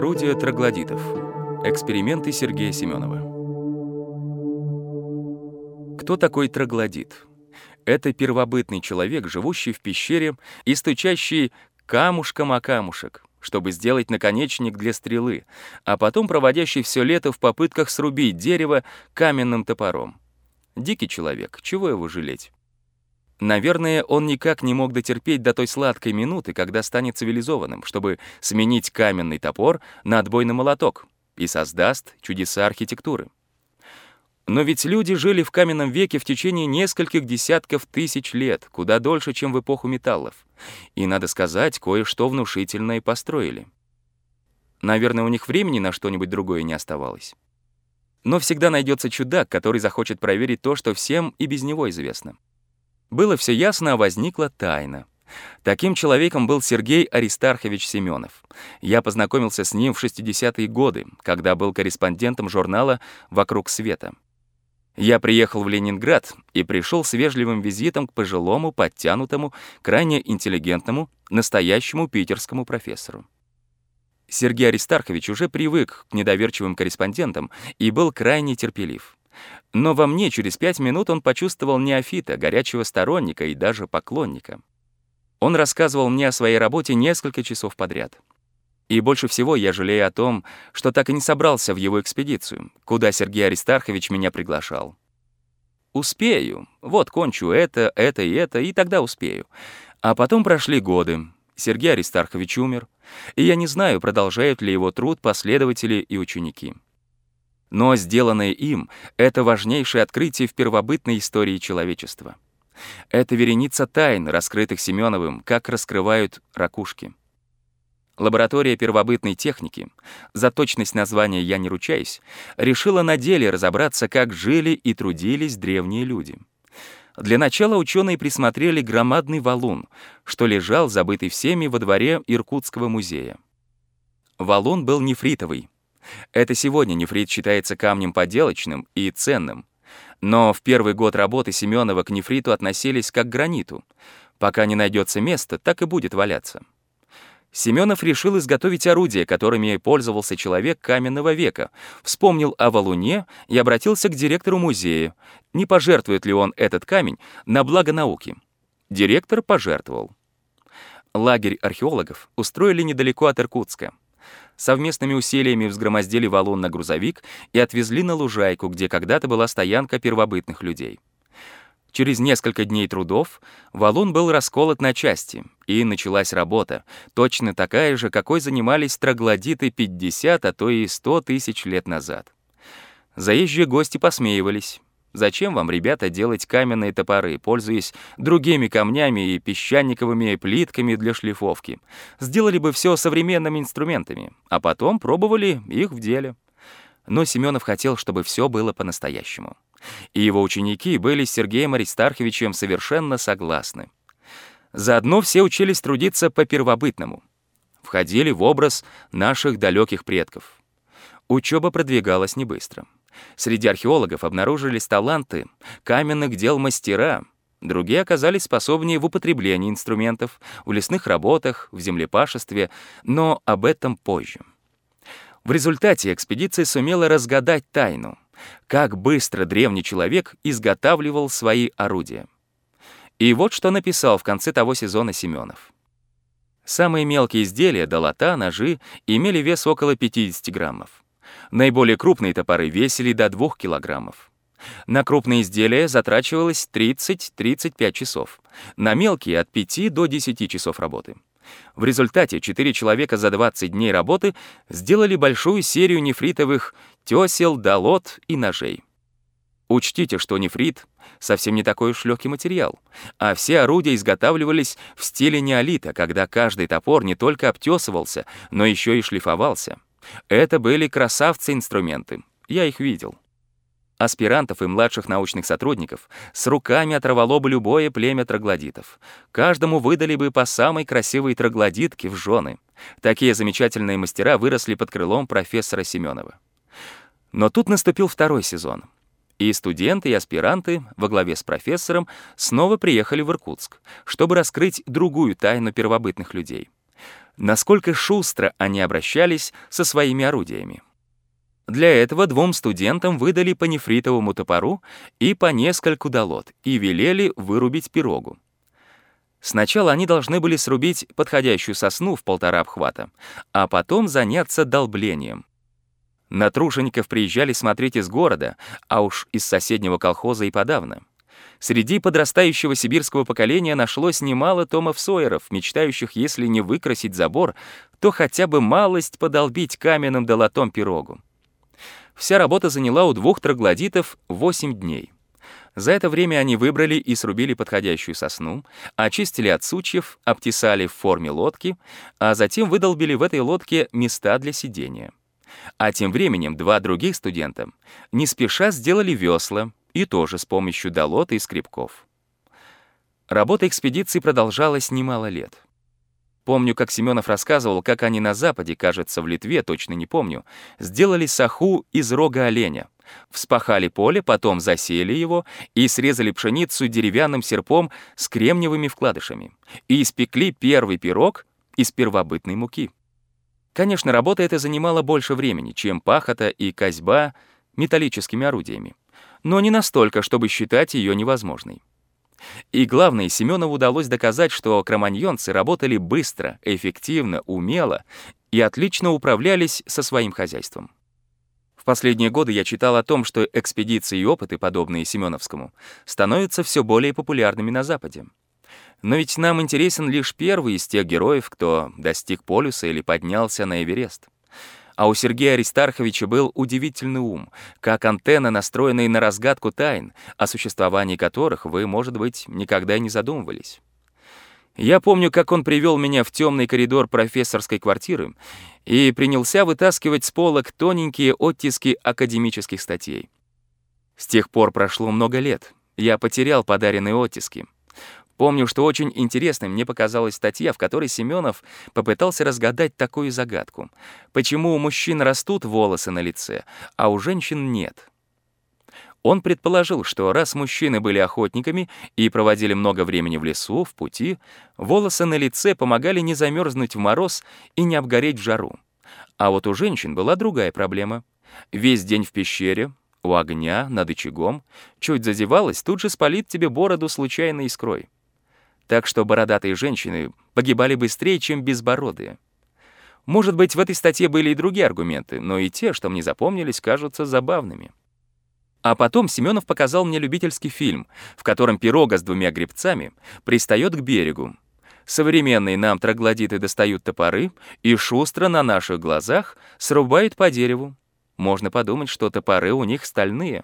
Орудие троглодитов. Эксперименты Сергея Семенова. Кто такой троглодит? Это первобытный человек, живущий в пещере и стучащий камушком о камушек, чтобы сделать наконечник для стрелы, а потом проводящий все лето в попытках срубить дерево каменным топором. Дикий человек, чего его жалеть? Наверное, он никак не мог дотерпеть до той сладкой минуты, когда станет цивилизованным, чтобы сменить каменный топор на отбойный молоток и создаст чудеса архитектуры. Но ведь люди жили в каменном веке в течение нескольких десятков тысяч лет, куда дольше, чем в эпоху металлов. И, надо сказать, кое-что внушительное построили. Наверное, у них времени на что-нибудь другое не оставалось. Но всегда найдется чудак, который захочет проверить то, что всем и без него известно. Было все ясно, а возникла тайна. Таким человеком был Сергей Аристархович Семенов. Я познакомился с ним в 60-е годы, когда был корреспондентом журнала «Вокруг света». Я приехал в Ленинград и пришел с вежливым визитом к пожилому, подтянутому, крайне интеллигентному, настоящему питерскому профессору. Сергей Аристархович уже привык к недоверчивым корреспондентам и был крайне терпелив. Но во мне через пять минут он почувствовал неофита, горячего сторонника и даже поклонника. Он рассказывал мне о своей работе несколько часов подряд. И больше всего я жалею о том, что так и не собрался в его экспедицию, куда Сергей Аристархович меня приглашал. Успею. Вот кончу это, это и это, и тогда успею. А потом прошли годы. Сергей Аристархович умер, и я не знаю, продолжают ли его труд последователи и ученики. Но сделанное им — это важнейшее открытие в первобытной истории человечества. Это вереница тайн, раскрытых Семеновым, как раскрывают ракушки. Лаборатория первобытной техники, за точность названия я не ручаюсь, решила на деле разобраться, как жили и трудились древние люди. Для начала ученые присмотрели громадный валун, что лежал, забытый всеми, во дворе Иркутского музея. Валун был нефритовый, это сегодня нефрит считается камнем поделочным и ценным. Но в первый год работы Семенова к нефриту относились как к граниту. Пока не найдется место, так и будет валяться. Семенов решил изготовить орудия, которыми пользовался человек каменного века, вспомнил о валуне и обратился к директору музея, не пожертвует ли он этот камень на благо науки. Директор пожертвовал. Лагерь археологов устроили недалеко от Иркутска совместными усилиями взгромоздили валун на грузовик и отвезли на лужайку, где когда-то была стоянка первобытных людей. Через несколько дней трудов валун был расколот на части, и началась работа, точно такая же, какой занимались троглодиты 50, а то и 100 тысяч лет назад. Заезжие гости посмеивались. Зачем вам, ребята, делать каменные топоры, пользуясь другими камнями и песчаниковыми плитками для шлифовки? Сделали бы все современными инструментами, а потом пробовали их в деле. Но Семенов хотел, чтобы все было по-настоящему. И его ученики были с Сергеем Аристарховичем совершенно согласны. Заодно все учились трудиться по-первобытному. Входили в образ наших далеких предков. Учеба продвигалась не быстро. Среди археологов обнаружились таланты каменных дел мастера, другие оказались способнее в употреблении инструментов, в лесных работах, в землепашестве, но об этом позже. В результате экспедиция сумела разгадать тайну, как быстро древний человек изготавливал свои орудия. И вот что написал в конце того сезона Семенов. Самые мелкие изделия, долота, ножи, имели вес около 50 граммов. Наиболее крупные топоры весили до 2 килограммов. На крупные изделия затрачивалось 30-35 часов, на мелкие — от 5 до 10 часов работы. В результате 4 человека за 20 дней работы сделали большую серию нефритовых тесел, долот и ножей. Учтите, что нефрит совсем не такой уж легкий материал, а все орудия изготавливались в стиле неолита, когда каждый топор не только обтесывался, но еще и шлифовался. Это были красавцы-инструменты. Я их видел. Аспирантов и младших научных сотрудников с руками оторвало бы любое племя троглодитов. Каждому выдали бы по самой красивой троглодитке в жены. Такие замечательные мастера выросли под крылом профессора Семенова. Но тут наступил второй сезон. И студенты, и аспиранты во главе с профессором снова приехали в Иркутск, чтобы раскрыть другую тайну первобытных людей — насколько шустро они обращались со своими орудиями. Для этого двум студентам выдали по нефритовому топору и по нескольку долот и велели вырубить пирогу. Сначала они должны были срубить подходящую сосну в полтора обхвата, а потом заняться долблением. На тружеников приезжали смотреть из города, а уж из соседнего колхоза и подавно. Среди подрастающего сибирского поколения нашлось немало Томов Сойеров, мечтающих, если не выкрасить забор, то хотя бы малость подолбить каменным долотом пирогу. Вся работа заняла у двух троглодитов 8 дней. За это время они выбрали и срубили подходящую сосну, очистили от сучьев, обтесали в форме лодки, а затем выдолбили в этой лодке места для сидения. А тем временем два других студента не спеша сделали весла, и тоже с помощью долота и скребков. Работа экспедиции продолжалась немало лет. Помню, как Семенов рассказывал, как они на Западе, кажется, в Литве, точно не помню, сделали саху из рога оленя. Вспахали поле, потом засеяли его и срезали пшеницу деревянным серпом с кремниевыми вкладышами. И испекли первый пирог из первобытной муки. Конечно, работа эта занимала больше времени, чем пахота и козьба металлическими орудиями, но не настолько, чтобы считать ее невозможной. И главное, Семенову удалось доказать, что кроманьонцы работали быстро, эффективно, умело и отлично управлялись со своим хозяйством. В последние годы я читал о том, что экспедиции и опыты, подобные Семеновскому, становятся все более популярными на Западе. Но ведь нам интересен лишь первый из тех героев, кто достиг полюса или поднялся на Эверест. А у Сергея Аристарховича был удивительный ум, как антенна, настроенная на разгадку тайн, о существовании которых вы, может быть, никогда и не задумывались. Я помню, как он привел меня в темный коридор профессорской квартиры и принялся вытаскивать с полок тоненькие оттиски академических статей. С тех пор прошло много лет. Я потерял подаренные оттиски — Помню, что очень интересной мне показалась статья, в которой Семенов попытался разгадать такую загадку. Почему у мужчин растут волосы на лице, а у женщин нет? Он предположил, что раз мужчины были охотниками и проводили много времени в лесу, в пути, волосы на лице помогали не замерзнуть в мороз и не обгореть в жару. А вот у женщин была другая проблема. Весь день в пещере, у огня, над очагом, чуть зазевалась, тут же спалит тебе бороду случайной искрой так что бородатые женщины погибали быстрее, чем безбородые. Может быть, в этой статье были и другие аргументы, но и те, что мне запомнились, кажутся забавными. А потом Семенов показал мне любительский фильм, в котором пирога с двумя гребцами пристает к берегу. Современные нам троглодиты достают топоры и шустро на наших глазах срубают по дереву. Можно подумать, что топоры у них стальные.